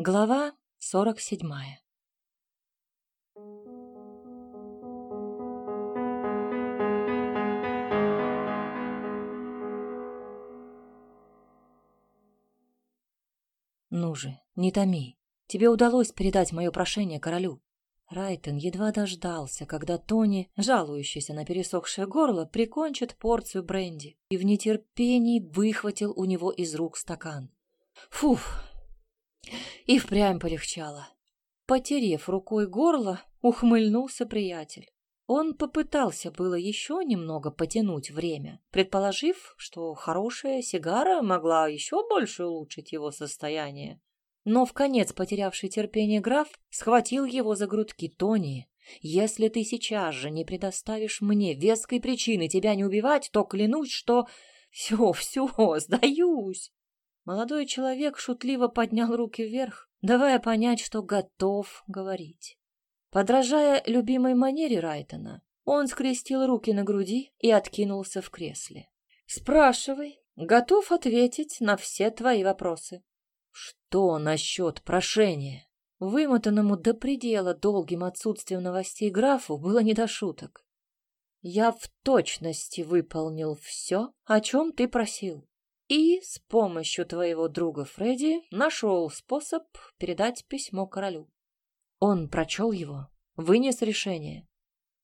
Глава сорок седьмая Ну же, не томи. Тебе удалось передать мое прошение королю. Райтон едва дождался, когда Тони, жалующийся на пересохшее горло, прикончит порцию бренди и в нетерпении выхватил у него из рук стакан. Фуф! И впрямь полегчало. Потерев рукой горло, ухмыльнулся приятель. Он попытался было еще немного потянуть время, предположив, что хорошая сигара могла еще больше улучшить его состояние. Но в конец потерявший терпение граф схватил его за грудки Тони. «Если ты сейчас же не предоставишь мне веской причины тебя не убивать, то клянусь, что... Все, все, сдаюсь!» Молодой человек шутливо поднял руки вверх, давая понять, что готов говорить. Подражая любимой манере Райтона, он скрестил руки на груди и откинулся в кресле. «Спрашивай, готов ответить на все твои вопросы». «Что насчет прошения?» Вымотанному до предела долгим отсутствием новостей графу было не до шуток. «Я в точности выполнил все, о чем ты просил, и с помощью твоего друга Фредди нашел способ передать письмо королю. Он прочел его, вынес решение.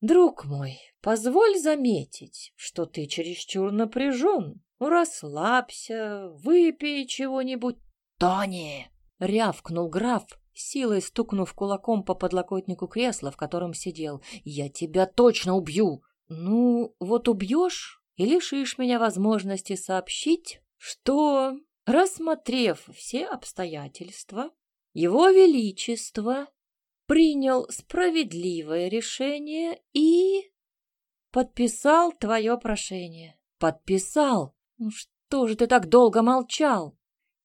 «Друг мой, позволь заметить, что ты чересчур напряжен. Расслабься, выпей чего-нибудь «Тони!» — рявкнул граф, силой стукнув кулаком по подлокотнику кресла, в котором сидел. «Я тебя точно убью!» «Ну, вот убьешь и лишишь меня возможности сообщить, что, рассмотрев все обстоятельства, его Величество принял справедливое решение и подписал твое прошение. Подписал? Ну что же ты так долго молчал?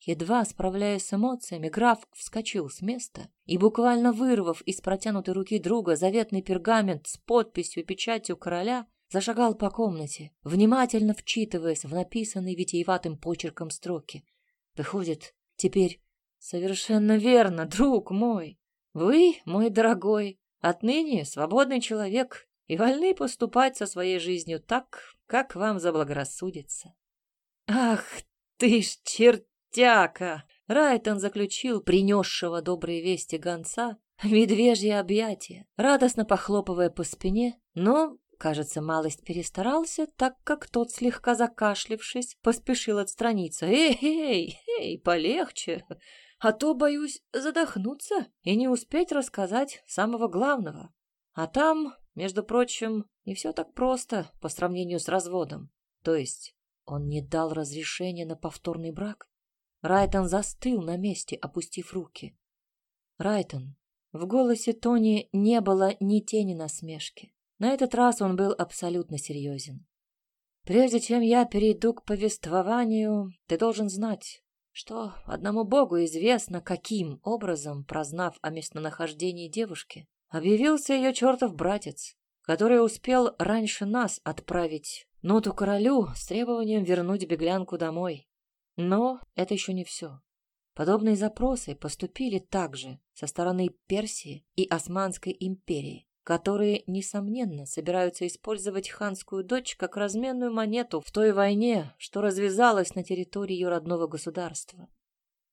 Едва справляясь с эмоциями, граф вскочил с места и, буквально вырвав из протянутой руки друга заветный пергамент с подписью и печатью короля, зашагал по комнате, внимательно вчитываясь в написанные витиеватым почерком строки. Выходит, теперь совершенно верно, друг мой. Вы, мой дорогой, отныне свободный человек и вольны поступать со своей жизнью так, как вам заблагорассудится. Ах ты ж черт Тяка! Райтон заключил принесшего добрые вести гонца медвежье объятие, радостно похлопывая по спине, но, кажется, малость перестарался, так как тот, слегка закашлившись, поспешил отстраниться. «Эй, эй, эй, полегче, а то, боюсь, задохнуться и не успеть рассказать самого главного. А там, между прочим, не все так просто по сравнению с разводом. То есть он не дал разрешения на повторный брак? Райтон застыл на месте, опустив руки. Райтон. В голосе Тони не было ни тени насмешки. На этот раз он был абсолютно серьезен. Прежде чем я перейду к повествованию, ты должен знать, что одному богу известно, каким образом, прознав о местонахождении девушки, объявился ее чертов братец, который успел раньше нас отправить ноту королю с требованием вернуть беглянку домой. Но это еще не все. Подобные запросы поступили также со стороны Персии и Османской империи, которые, несомненно, собираются использовать ханскую дочь как разменную монету в той войне, что развязалась на территории ее родного государства.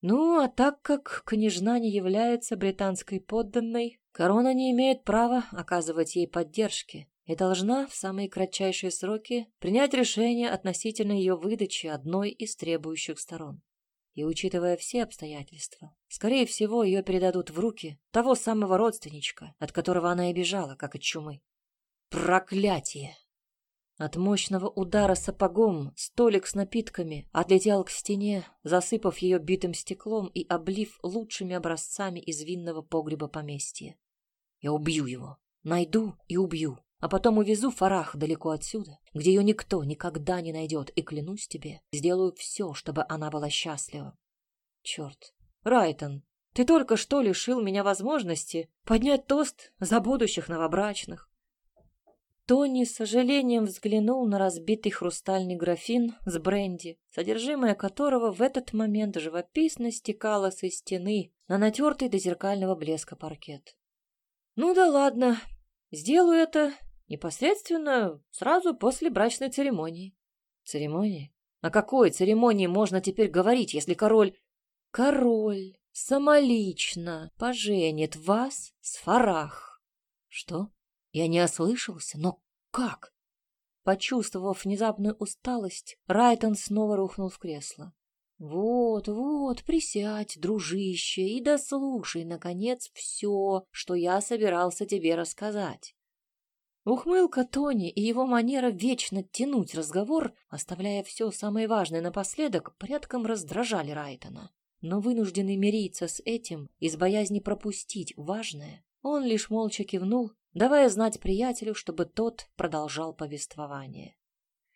Ну, а так как княжна не является британской подданной, корона не имеет права оказывать ей поддержки и должна в самые кратчайшие сроки принять решение относительно ее выдачи одной из требующих сторон. И учитывая все обстоятельства, скорее всего, ее передадут в руки того самого родственничка, от которого она и бежала, как от чумы. Проклятие! От мощного удара сапогом столик с напитками отлетел к стене, засыпав ее битым стеклом и облив лучшими образцами из винного погреба поместья. Я убью его, найду и убью а потом увезу Фарах далеко отсюда, где ее никто никогда не найдет, и, клянусь тебе, сделаю все, чтобы она была счастлива. Черт, Райтон, ты только что лишил меня возможности поднять тост за будущих новобрачных. Тони с сожалением взглянул на разбитый хрустальный графин с бренди, содержимое которого в этот момент живописно стекало со стены на натертый до зеркального блеска паркет. «Ну да ладно, сделаю это непосредственно сразу после брачной церемонии». «Церемонии? О какой церемонии можно теперь говорить, если король...» «Король самолично поженит вас с Фарах». «Что?» Я не ослышался, но как? Почувствовав внезапную усталость, Райтон снова рухнул в кресло. «Вот, вот, присядь, дружище, и дослушай, наконец, все, что я собирался тебе рассказать». Ухмылка Тони и его манера вечно тянуть разговор, оставляя все самое важное напоследок, порядком раздражали Райтона. Но вынужденный мириться с этим из боязни пропустить важное, он лишь молча кивнул давая знать приятелю, чтобы тот продолжал повествование.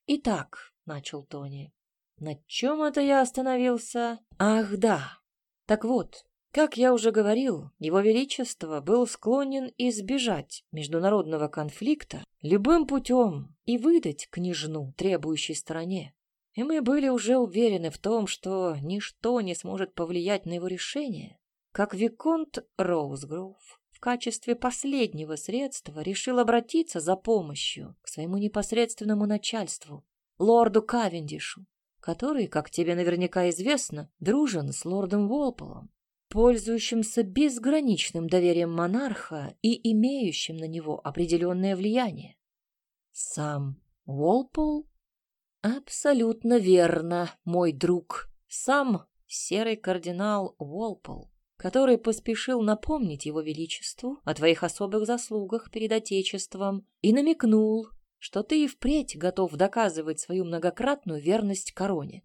«Итак», — начал Тони, — «на чем это я остановился? Ах, да! Так вот, как я уже говорил, его величество был склонен избежать международного конфликта любым путем и выдать княжну требующей стороне. И мы были уже уверены в том, что ничто не сможет повлиять на его решение, как Виконт Роузгроув качестве последнего средства решил обратиться за помощью к своему непосредственному начальству, лорду Кавендишу, который, как тебе наверняка известно, дружен с лордом Волполом, пользующимся безграничным доверием монарха и имеющим на него определенное влияние. Сам Волпол? Абсолютно верно, мой друг. Сам серый кардинал Волпол который поспешил напомнить его величеству о твоих особых заслугах перед Отечеством и намекнул, что ты и впредь готов доказывать свою многократную верность короне.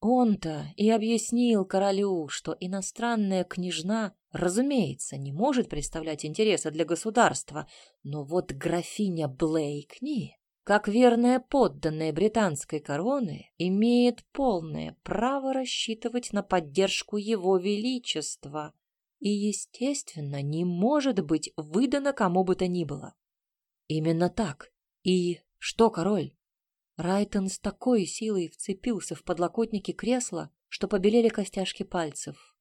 Он-то и объяснил королю, что иностранная княжна, разумеется, не может представлять интереса для государства, но вот графиня Блейкни, как верная подданная британской короны, имеет полное право рассчитывать на поддержку его величества и, естественно, не может быть выдано кому бы то ни было. Именно так. И что, король? Райтон с такой силой вцепился в подлокотники кресла, что побелели костяшки пальцев.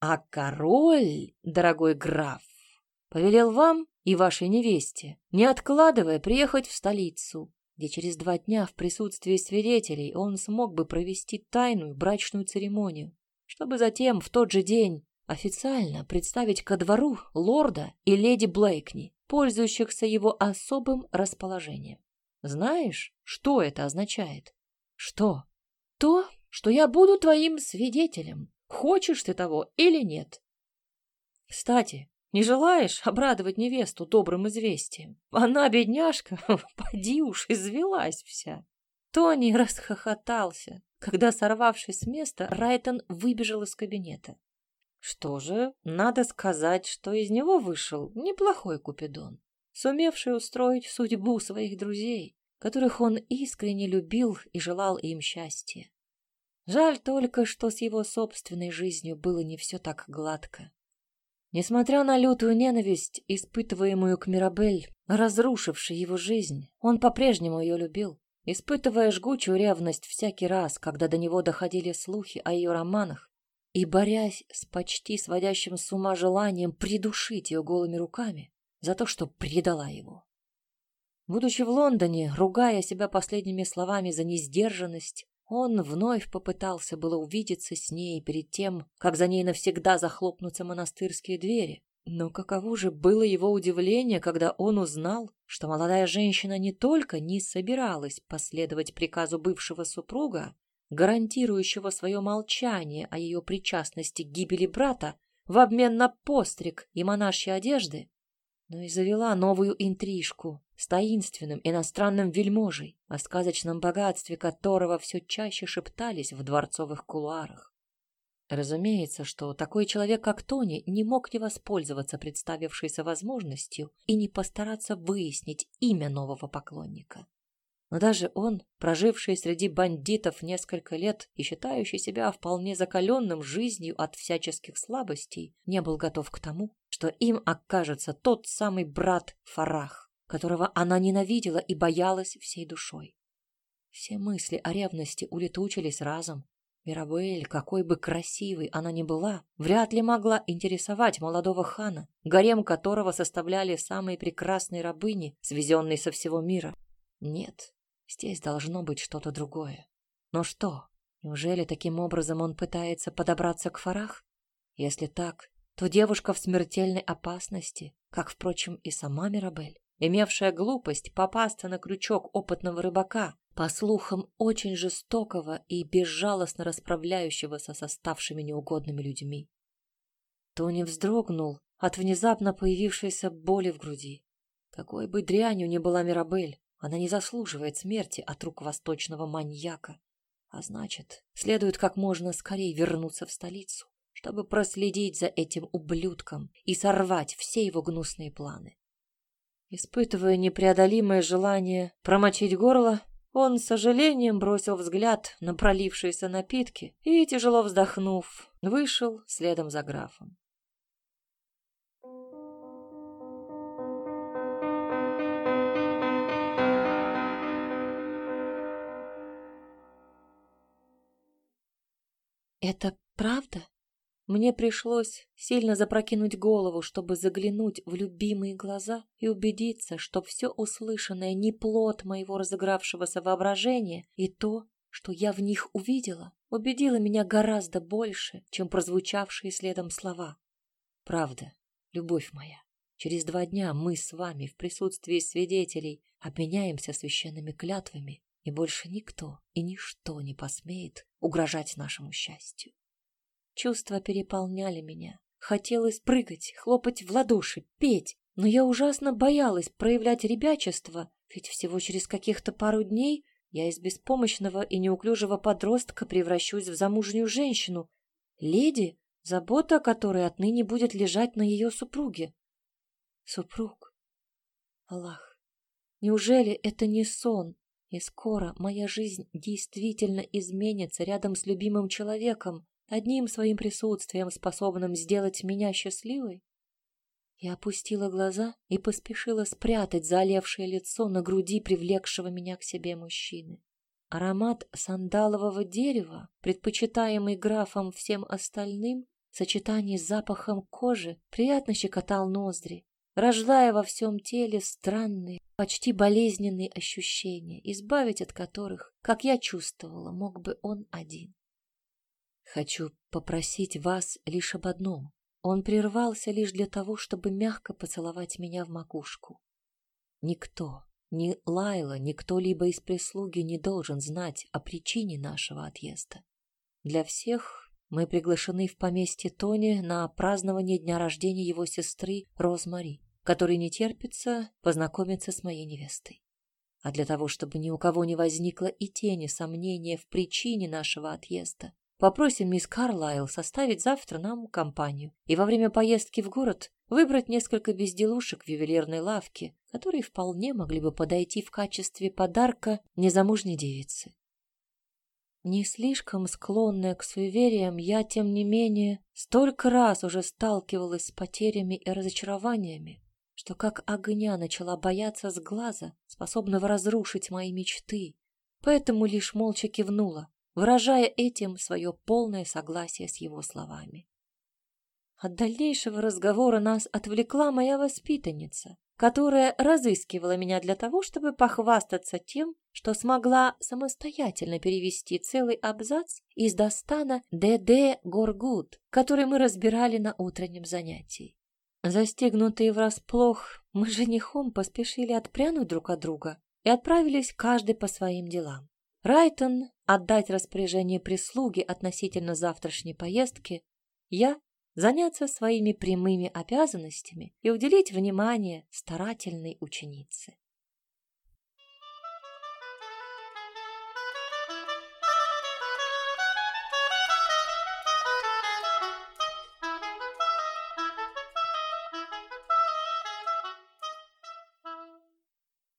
А король, дорогой граф, повелел вам и вашей невесте, не откладывая, приехать в столицу, где через два дня в присутствии свидетелей он смог бы провести тайную брачную церемонию, чтобы затем в тот же день официально представить ко двору лорда и леди Блейкни, пользующихся его особым расположением. Знаешь, что это означает? Что? То, что я буду твоим свидетелем, хочешь ты того или нет. Кстати, не желаешь обрадовать невесту добрым известием? Она, бедняжка, поди уж, извелась вся. Тони расхохотался, когда, сорвавшись с места, Райтон выбежал из кабинета. Что же, надо сказать, что из него вышел неплохой Купидон, сумевший устроить судьбу своих друзей, которых он искренне любил и желал им счастья. Жаль только, что с его собственной жизнью было не все так гладко. Несмотря на лютую ненависть, испытываемую к Мирабель, разрушившей его жизнь, он по-прежнему ее любил, испытывая жгучую ревность всякий раз, когда до него доходили слухи о ее романах, и, борясь с почти сводящим с ума желанием придушить ее голыми руками за то, что предала его. Будучи в Лондоне, ругая себя последними словами за несдержанность, он вновь попытался было увидеться с ней перед тем, как за ней навсегда захлопнутся монастырские двери. Но каково же было его удивление, когда он узнал, что молодая женщина не только не собиралась последовать приказу бывшего супруга, гарантирующего свое молчание о ее причастности к гибели брата в обмен на постриг и монашьи одежды, но и завела новую интрижку с таинственным иностранным вельможей, о сказочном богатстве которого все чаще шептались в дворцовых кулуарах. Разумеется, что такой человек, как Тони, не мог не воспользоваться представившейся возможностью и не постараться выяснить имя нового поклонника. Но даже он, проживший среди бандитов несколько лет и считающий себя вполне закаленным жизнью от всяческих слабостей, не был готов к тому, что им окажется тот самый брат Фарах, которого она ненавидела и боялась всей душой. Все мысли о ревности улетучились разом. Мирабель, какой бы красивой она ни была, вряд ли могла интересовать молодого хана, гарем которого составляли самые прекрасные рабыни, свезенные со всего мира. Нет, здесь должно быть что-то другое. Но что? Неужели таким образом он пытается подобраться к Фарах? Если так, то девушка в смертельной опасности, как, впрочем, и сама Мирабель, имевшая глупость попасться на крючок опытного рыбака, по слухам, очень жестокого и безжалостно расправляющегося с оставшими неугодными людьми. Тони вздрогнул от внезапно появившейся боли в груди. Какой бы дрянью ни была Мирабель, она не заслуживает смерти от рук восточного маньяка. А значит, следует как можно скорее вернуться в столицу, чтобы проследить за этим ублюдком и сорвать все его гнусные планы. Испытывая непреодолимое желание промочить горло, он с сожалением бросил взгляд на пролившиеся напитки и, тяжело вздохнув, вышел следом за графом. «Это правда?» Мне пришлось сильно запрокинуть голову, чтобы заглянуть в любимые глаза и убедиться, что все услышанное не плод моего разыгравшегося воображения, и то, что я в них увидела, убедило меня гораздо больше, чем прозвучавшие следом слова. Правда, любовь моя, через два дня мы с вами в присутствии свидетелей обменяемся священными клятвами, и больше никто и ничто не посмеет угрожать нашему счастью. Чувства переполняли меня. Хотелось прыгать, хлопать в ладоши, петь, но я ужасно боялась проявлять ребячество, ведь всего через каких-то пару дней я из беспомощного и неуклюжего подростка превращусь в замужнюю женщину, леди, забота о которой отныне будет лежать на ее супруге. Супруг. Аллах, неужели это не сон, и скоро моя жизнь действительно изменится рядом с любимым человеком? одним своим присутствием способным сделать меня счастливой? Я опустила глаза и поспешила спрятать заолевшее лицо на груди привлекшего меня к себе мужчины. Аромат сандалового дерева, предпочитаемый графом всем остальным, в сочетании с запахом кожи, приятно щекотал ноздри, рождая во всем теле странные, почти болезненные ощущения, избавить от которых, как я чувствовала, мог бы он один. Хочу попросить вас лишь об одном. Он прервался лишь для того, чтобы мягко поцеловать меня в макушку. Никто, ни Лайла, ни кто-либо из прислуги не должен знать о причине нашего отъезда. Для всех мы приглашены в поместье Тони на празднование дня рождения его сестры Розмари, которой не терпится познакомиться с моей невестой. А для того, чтобы ни у кого не возникло и тени сомнения в причине нашего отъезда, Попросим мисс Карлайл составить завтра нам компанию и во время поездки в город выбрать несколько безделушек в ювелирной лавке, которые вполне могли бы подойти в качестве подарка незамужней девице. Не слишком склонная к суевериям, я, тем не менее, столько раз уже сталкивалась с потерями и разочарованиями, что как огня начала бояться с глаза, способного разрушить мои мечты, поэтому лишь молча кивнула, выражая этим свое полное согласие с его словами. От дальнейшего разговора нас отвлекла моя воспитанница, которая разыскивала меня для того, чтобы похвастаться тем, что смогла самостоятельно перевести целый абзац из достана «ДД Горгуд», который мы разбирали на утреннем занятии. Застегнутые врасплох, мы с женихом поспешили отпрянуть друг от друга и отправились каждый по своим делам. Райтон отдать распоряжение прислуги относительно завтрашней поездки, я заняться своими прямыми обязанностями и уделить внимание старательной ученице.